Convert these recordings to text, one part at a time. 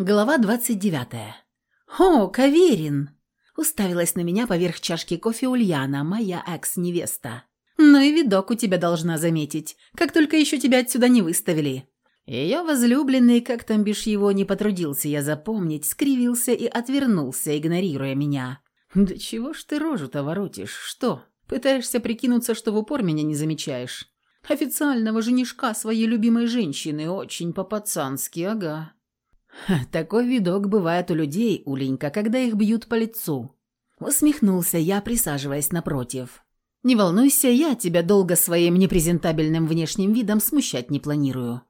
Глава 29. «О, Каверин!» Уставилась на меня поверх чашки кофе Ульяна, моя экс-невеста. «Ну и видок у тебя должна заметить, как только еще тебя отсюда не выставили». Ее возлюбленный, как там бишь его, не потрудился я запомнить, скривился и отвернулся, игнорируя меня. «Да чего ж ты рожу-то воротишь? Что, пытаешься прикинуться, что в упор меня не замечаешь?» «Официального женишка своей любимой женщины, очень по-пацански, ага». «Такой видок бывает у людей, Уленька, когда их бьют по лицу». Усмехнулся я, присаживаясь напротив. «Не волнуйся, я тебя долго своим непрезентабельным внешним видом смущать не планирую».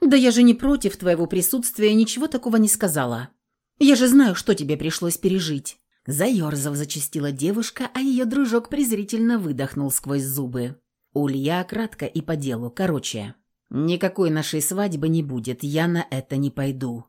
«Да я же не против твоего присутствия ничего такого не сказала. Я же знаю, что тебе пришлось пережить». Заерзав, зачастила девушка, а ее дружок презрительно выдохнул сквозь зубы. Улья кратко и по делу, короче. «Никакой нашей свадьбы не будет, я на это не пойду».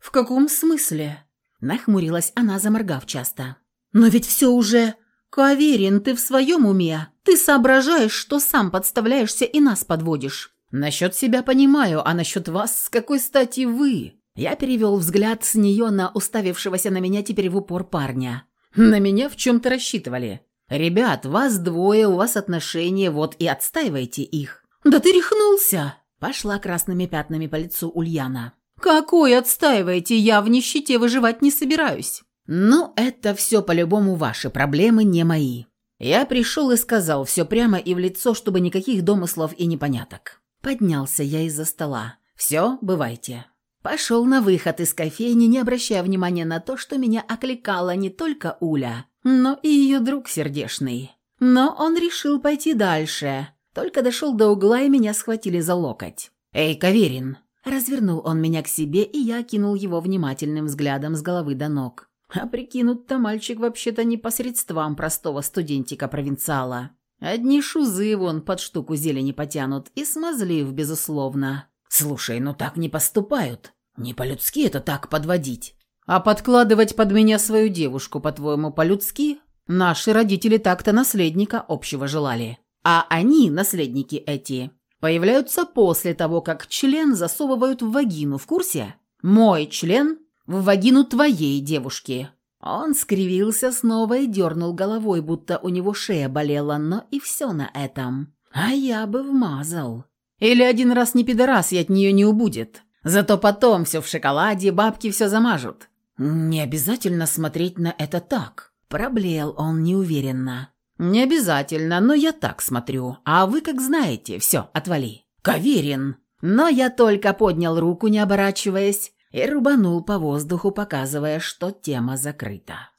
«В каком смысле?» Нахмурилась она, заморгав часто. «Но ведь все уже...» «Каверин, ты в своем уме? Ты соображаешь, что сам подставляешься и нас подводишь?» «Насчет себя понимаю, а насчет вас с какой стати вы?» Я перевел взгляд с нее на уставившегося на меня теперь в упор парня. «На меня в чем-то рассчитывали. Ребят, вас двое, у вас отношения, вот и отстаивайте их». «Да ты рехнулся!» Пошла красными пятнами по лицу Ульяна. «Какой отстаиваете? Я в нищете выживать не собираюсь». «Ну, это все по-любому ваши проблемы, не мои». Я пришел и сказал все прямо и в лицо, чтобы никаких домыслов и непоняток. Поднялся я из-за стола. «Все, бывайте». Пошел на выход из кофейни, не обращая внимания на то, что меня окликала не только Уля, но и ее друг сердешный. Но он решил пойти дальше. Только дошел до угла, и меня схватили за локоть. «Эй, Каверин!» Развернул он меня к себе, и я кинул его внимательным взглядом с головы до ног. А прикинут-то мальчик вообще-то не посредством простого студентика-провинциала. Одни шузы вон под штуку зелени потянут, и смазлив, безусловно. Слушай, ну так не поступают. Не по-людски это так подводить. А подкладывать под меня свою девушку, по-твоему, по-людски? Наши родители так-то наследника общего желали. А они, наследники эти, появляются после того, как член засовывают в вагину, в курсе? Мой член в вагину твоей девушки». Он скривился снова и дернул головой, будто у него шея болела, но и все на этом. А я бы вмазал. Или один раз не пидорас, и от нее не убудет. Зато потом все в шоколаде, бабки все замажут. Не обязательно смотреть на это так. Проблеял он неуверенно. «Не обязательно, но я так смотрю. А вы как знаете. Все, отвали». «Каверин!» Но я только поднял руку, не оборачиваясь, и рубанул по воздуху, показывая, что тема закрыта.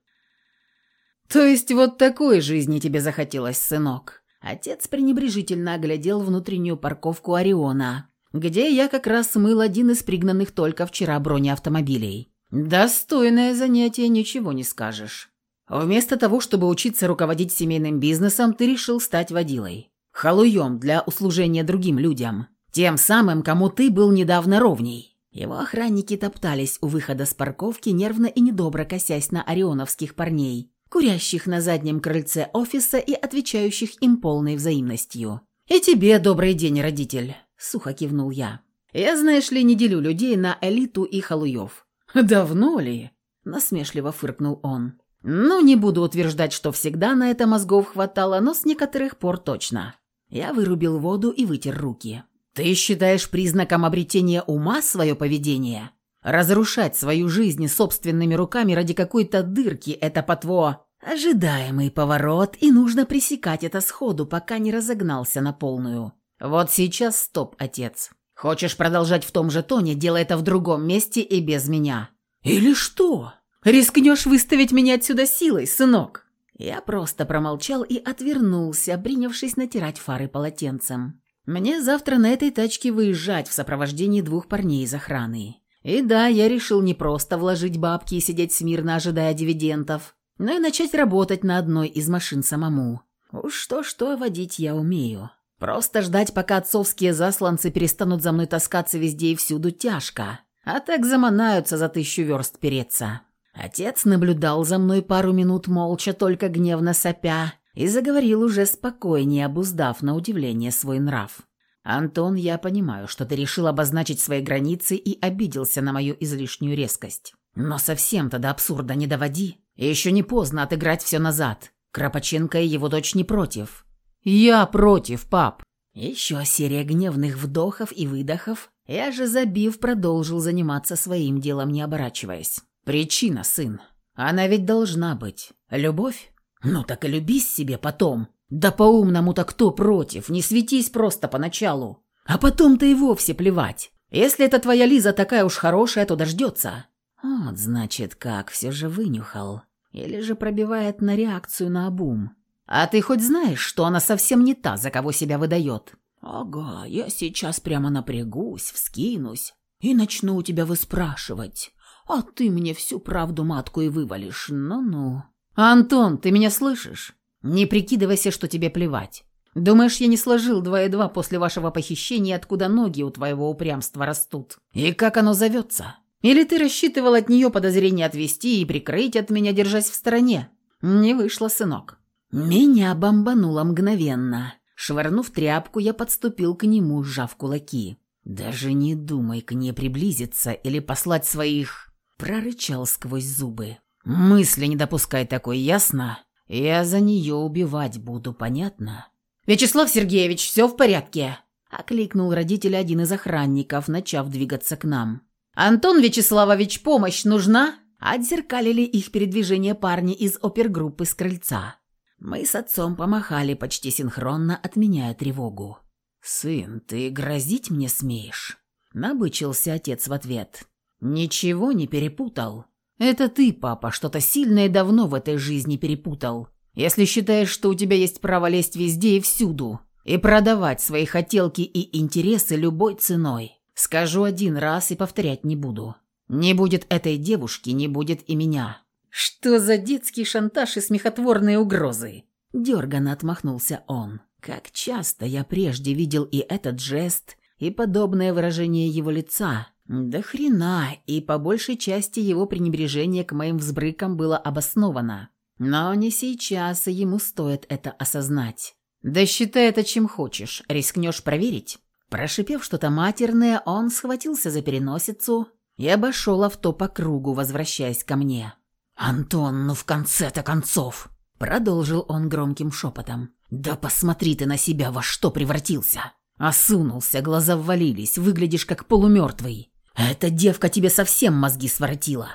«То есть вот такой жизни тебе захотелось, сынок?» Отец пренебрежительно оглядел внутреннюю парковку «Ориона», где я как раз смыл один из пригнанных только вчера бронеавтомобилей. «Достойное занятие, ничего не скажешь. Вместо того, чтобы учиться руководить семейным бизнесом, ты решил стать водилой. Халуем для услужения другим людям. Тем самым, кому ты был недавно ровней. Его охранники топтались у выхода с парковки, нервно и недобро косясь на орионовских парней, курящих на заднем крыльце офиса и отвечающих им полной взаимностью. «И тебе добрый день, родитель», — сухо кивнул я. «Я, знаешь ли, не делю людей на элиту и халуев». «Давно ли?» — насмешливо фыркнул он. Ну, не буду утверждать, что всегда на это мозгов хватало, но с некоторых пор точно. Я вырубил воду и вытер руки. «Ты считаешь признаком обретения ума свое поведение? Разрушать свою жизнь собственными руками ради какой-то дырки – это, по-тво, ожидаемый поворот, и нужно пресекать это сходу, пока не разогнался на полную. Вот сейчас стоп, отец. Хочешь продолжать в том же тоне, делай это в другом месте и без меня». «Или что?» Рискнешь выставить меня отсюда силой, сынок?» Я просто промолчал и отвернулся, принявшись натирать фары полотенцем. Мне завтра на этой тачке выезжать в сопровождении двух парней из охраны. И да, я решил не просто вложить бабки и сидеть смирно, ожидая дивидендов, но и начать работать на одной из машин самому. Уж что-что, водить я умею. Просто ждать, пока отцовские засланцы перестанут за мной таскаться везде и всюду, тяжко. А так заманаются за тысячу верст переться. Отец наблюдал за мной пару минут молча, только гневно сопя, и заговорил уже спокойнее, обуздав на удивление свой нрав. «Антон, я понимаю, что ты решил обозначить свои границы и обиделся на мою излишнюю резкость. Но совсем-то до абсурда не доводи. Еще не поздно отыграть все назад. Кропаченко и его дочь не против». «Я против, пап». Еще серия гневных вдохов и выдохов. Я же, забив, продолжил заниматься своим делом, не оборачиваясь. «Причина, сын. Она ведь должна быть. Любовь? Ну так и любись себе потом. Да по-умному-то кто против? Не светись просто поначалу. А потом-то и вовсе плевать. Если это твоя Лиза такая уж хорошая, то дождется. Вот, значит, как, все же вынюхал. Или же пробивает на реакцию на обум. А ты хоть знаешь, что она совсем не та, за кого себя выдает? Ага, я сейчас прямо напрягусь, вскинусь и начну у тебя выспрашивать. А ты мне всю правду матку и вывалишь. Ну-ну. Антон, ты меня слышишь? Не прикидывайся, что тебе плевать. Думаешь, я не сложил два и два после вашего похищения, откуда ноги у твоего упрямства растут? И как оно зовется? Или ты рассчитывал от нее подозрения отвести и прикрыть от меня, держась в стороне? Не вышло, сынок. Меня бомбануло мгновенно. Швырнув тряпку, я подступил к нему, сжав кулаки. «Даже не думай к ней приблизиться или послать своих...» Прорычал сквозь зубы. «Мысли не допускай такой, ясно? Я за нее убивать буду, понятно?» «Вячеслав Сергеевич, все в порядке?» Окликнул родитель один из охранников, начав двигаться к нам. «Антон Вячеславович, помощь нужна?» Отзеркалили их передвижение парни из опергруппы с крыльца. Мы с отцом помахали почти синхронно, отменяя тревогу. «Сын, ты грозить мне смеешь?» Набычился отец в ответ. «Ничего не перепутал. Это ты, папа, что-то сильное давно в этой жизни перепутал. Если считаешь, что у тебя есть право лезть везде и всюду и продавать свои хотелки и интересы любой ценой. Скажу один раз и повторять не буду. Не будет этой девушки, не будет и меня». «Что за детский шантаж и смехотворные угрозы?» Дерганно отмахнулся он. Как часто я прежде видел и этот жест, и подобное выражение его лица, да хрена, и по большей части его пренебрежение к моим взбрыкам было обосновано. Но не сейчас, и ему стоит это осознать. «Да считай это чем хочешь. Рискнешь проверить?» Прошипев что-то матерное, он схватился за переносицу и обошел авто по кругу, возвращаясь ко мне. «Антон, ну в конце-то концов!» Продолжил он громким шепотом. «Да посмотри ты на себя, во что превратился! Осунулся, глаза ввалились, выглядишь как полумертвый. Эта девка тебе совсем мозги своротила.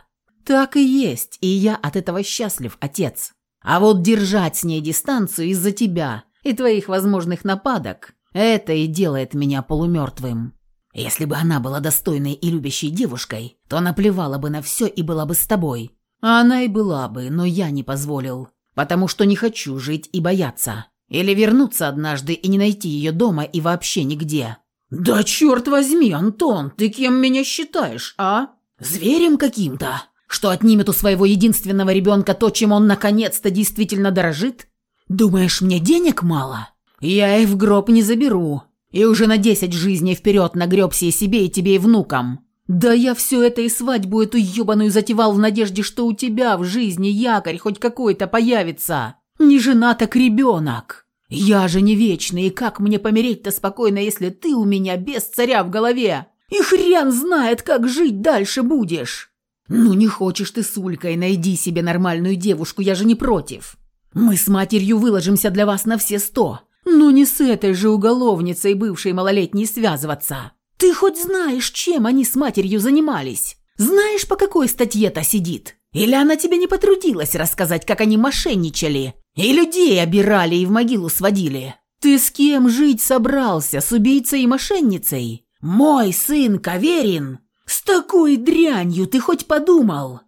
Так и есть, и я от этого счастлив, отец. А вот держать с ней дистанцию из-за тебя и твоих возможных нападок, это и делает меня полумертвым. Если бы она была достойной и любящей девушкой, то наплевала бы на все и была бы с тобой. А она и была бы, но я не позволил, потому что не хочу жить и бояться. Или вернуться однажды и не найти ее дома и вообще нигде. «Да черт возьми, Антон, ты кем меня считаешь, а? Зверем каким-то? Что отнимет у своего единственного ребенка то, чем он наконец-то действительно дорожит? Думаешь, мне денег мало? Я их в гроб не заберу. И уже на десять жизней вперед нагребся и себе, и тебе, и внукам. Да я все это и свадьбу эту ебаную затевал в надежде, что у тебя в жизни якорь хоть какой-то появится. Не жена, так ребенок. «Я же не вечный, и как мне помереть-то спокойно, если ты у меня без царя в голове? И хрен знает, как жить дальше будешь!» «Ну не хочешь ты с Улькой, найди себе нормальную девушку, я же не против. Мы с матерью выложимся для вас на все сто. Ну не с этой же уголовницей бывшей малолетней связываться. Ты хоть знаешь, чем они с матерью занимались? Знаешь, по какой статье-то сидит? Или она тебе не потрудилась рассказать, как они мошенничали и людей обирали и в могилу сводили. Ты с кем жить собрался? С убийцей и мошенницей? Мой сын Каверин? С такой дрянью ты хоть подумал?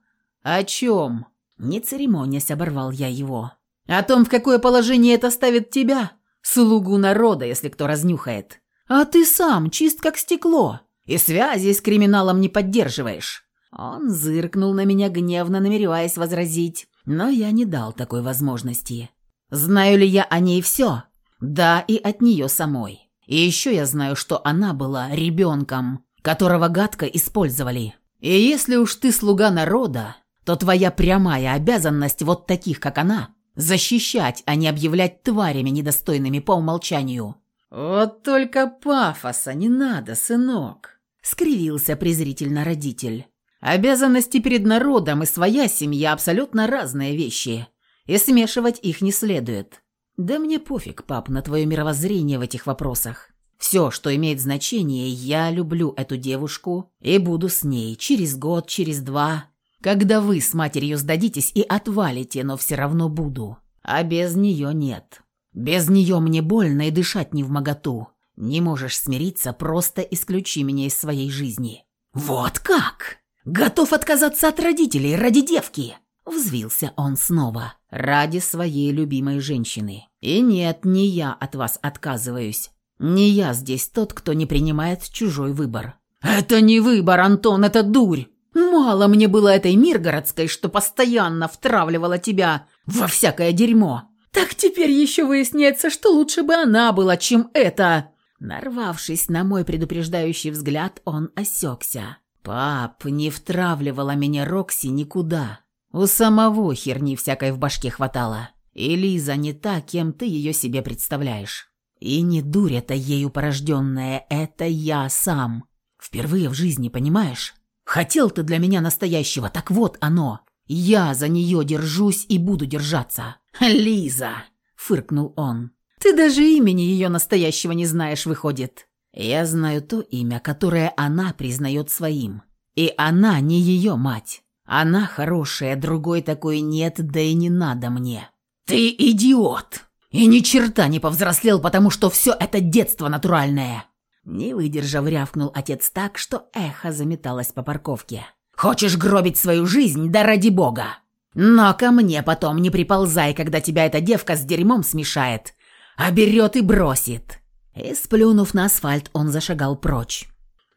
О чем? Не церемонясь, оборвал я его. О том, в какое положение это ставит тебя, слугу народа, если кто разнюхает. А ты сам чист как стекло и связи с криминалом не поддерживаешь. Он зыркнул на меня гневно, намереваясь возразить, но я не дал такой возможности. Знаю ли я о ней все? Да, и от нее самой. И еще я знаю, что она была ребенком, которого гадко использовали. И если уж ты слуга народа, то твоя прямая обязанность вот таких, как она, защищать, а не объявлять тварями недостойными по умолчанию. «Вот только пафоса не надо, сынок», — скривился презрительно родитель. «Обязанности перед народом и своя семья абсолютно разные вещи, и смешивать их не следует. Да мне пофиг, пап, на твое мировоззрение в этих вопросах. Все, что имеет значение, я люблю эту девушку и буду с ней через год, через два, когда вы с матерью сдадитесь и отвалите, но все равно буду. А без нее нет. Без нее мне больно и дышать не в моготу. Не можешь смириться, просто исключи меня из своей жизни». «Вот как? Готов отказаться от родителей ради девки?» Взвился он снова. «Ради своей любимой женщины. И нет, не я от вас отказываюсь. Не я здесь тот, кто не принимает чужой выбор». «Это не выбор, Антон, это дурь. Мало мне было этой Миргородской, что постоянно втравливала тебя во всякое дерьмо. Так теперь еще выясняется, что лучше бы она была, чем это». Нарвавшись на мой предупреждающий взгляд, он осекся. «Пап, не втравливала меня Рокси никуда. У самого херни всякой в башке хватало. И Лиза не та, кем ты ее себе представляешь. И не дурь это ею порожденная, это я сам. Впервые в жизни, понимаешь? Хотел ты для меня настоящего, так вот оно. Я за нее держусь и буду держаться. Лиза, фыркнул он. Ты даже имени ее настоящего не знаешь, выходит. Я знаю то имя, которое она признает своим. И она не ее мать. Она хорошая, другой такой нет, да и не надо мне. Ты идиот! И ни черта не повзрослел, потому что все это детство натуральное. Не выдержав, рявкнул отец так, что эхо заметалось по парковке. «Хочешь гробить свою жизнь? Да ради бога! Но ко мне потом не приползай, когда тебя эта девка с дерьмом смешает, а берет и бросит!» И, сплюнув на асфальт, он зашагал прочь.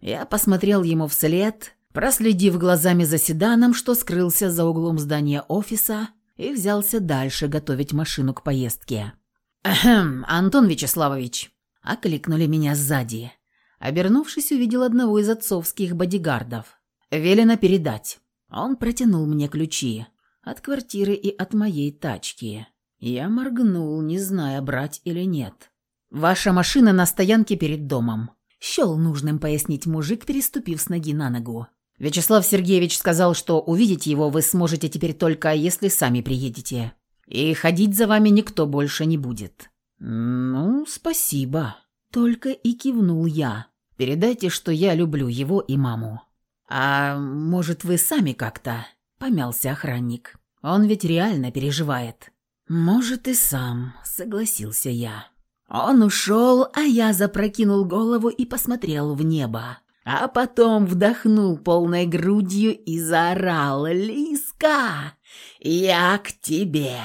Я посмотрел ему вслед, проследив глазами за седаном, что скрылся за углом здания офиса, и взялся дальше готовить машину к поездке. «Ахм, Антон Вячеславович!» – окликнули меня сзади. Обернувшись, увидел одного из отцовских бодигардов. «Велено передать». Он протянул мне ключи. От квартиры и от моей тачки. Я моргнул, не зная, брать или нет. «Ваша машина на стоянке перед домом», – счел нужным пояснить мужик, переступив с ноги на ногу. «Вячеслав Сергеевич сказал, что увидеть его вы сможете теперь только, если сами приедете. И ходить за вами никто больше не будет». «Ну, спасибо», – только и кивнул я. Передайте, что я люблю его и маму». «А может, вы сами как-то?» – помялся охранник. «Он ведь реально переживает». «Может, и сам», – согласился я. Он ушел, а я запрокинул голову и посмотрел в небо. А потом вдохнул полной грудью и заорал «Лиска, я к тебе!»